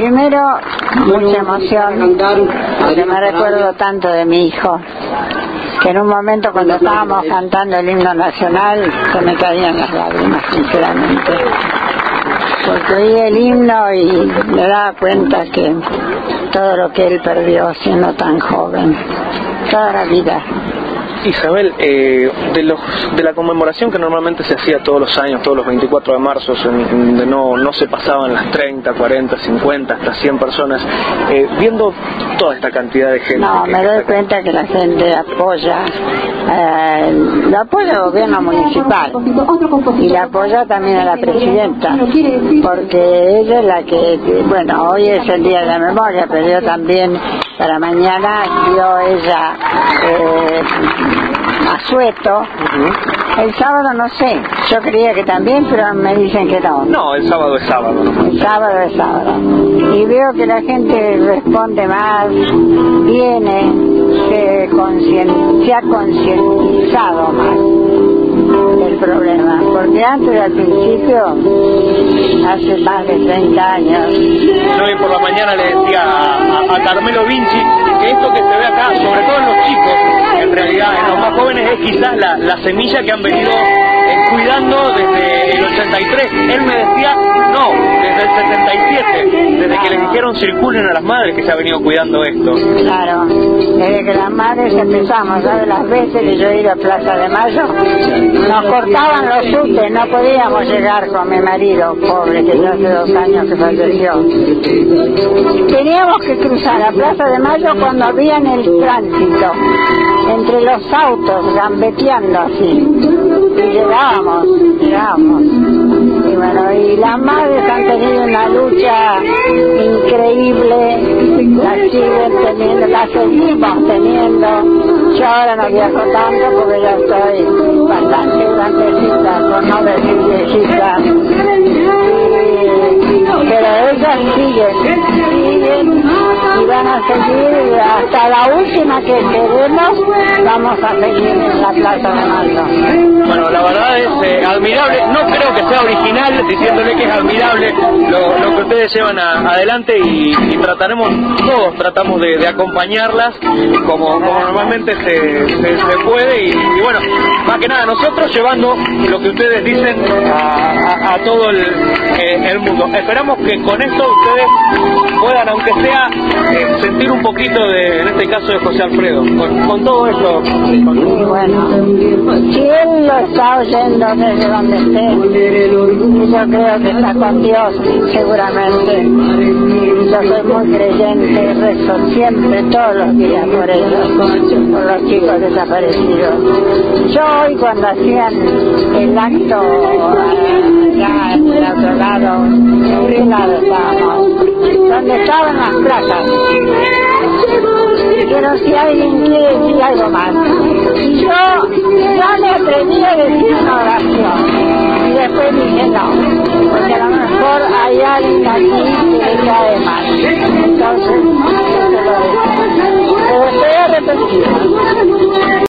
primero, mucha emoción, porque me recuerdo tanto de mi hijo, que en un momento cuando estábamos cantando el himno nacional, se me caían las lágrimas, sinceramente. Porque oí el himno y me daba cuenta que todo lo que él perdió siendo tan joven, toda la vida, Isabel, eh, de, los, de la conmemoración que normalmente se hacía todos los años, todos los 24 de marzo, donde no, no se pasaban las 30, 40, 50, hasta 100 personas, eh, viendo toda esta cantidad de gente. No, me doy cuenta que la gente apoya, eh, lo apoya el gobierno municipal y la apoya también a la presidenta, porque ella es la que, bueno, hoy es el día de la memoria, pero yo también para mañana dio ella eh, asueto. El sábado no sé, yo creía que también, pero me dicen que no. No, el sábado es sábado. El sábado es sábado. Y veo que la gente responde más, viene, se, ha concientizado Porque antes, al principio, hace más de 30 años, Yo hoy por la mañana le decía a, Carmelo Vinci que esto que se ve acá, sobre todo en los chicos, en realidad en los más jóvenes, es quizás la, la semilla que han venido eh, cuidando desde el 83. Él me decía, no, circulen a las madres que se ha venido cuidando esto. claro, desde que las madres empezamos, ¿sabes? Las veces que yo he ido a Plaza de Mayo, nos cortaban los subtes, no podíamos llegar con mi marido, pobre, que ya hace dos años que falleció. Teníamos que cruzar a Plaza de Mayo cuando había en el tránsito, entre los autos, gambeteando así. Y llegábamos, llegábamos. Y bueno, y las madres han tenido una lucha increíble, la siguen teniendo, la seguimos teniendo. Yo ahora no viajo tanto porque ya estoy bastante y van a seguir hasta la última que queremos, vamos a seguir en la Plaza de Mayo. Bueno, la verdad es eh, admirable, no creo que sea original diciéndole que es admirable lo, lo llevan a- adelante y, trataremos, todos tratamos de, acompañarlas como, como normalmente se, se- puede y, bueno, más que nada nosotros llevando lo que ustedes dicen a, todo el, eh, el mundo. Esperamos que con esto ustedes puedan, aunque sea, eh, sentir un poquito de, en este caso de José Alfredo, con, todo esto. Bueno, él lo está oyendo desde donde esté, yo creo que está con Dios, seguramente. Yo soy muy creyente, rezo siempre, todos los días por ellos, por los chicos desaparecidos. Yo hoy cuando hacían el acto eh, allá en el otro lado, ¿en qué lado estábamos? Donde estaban las placas pero si alguien quiere decir algo más. Yo ya me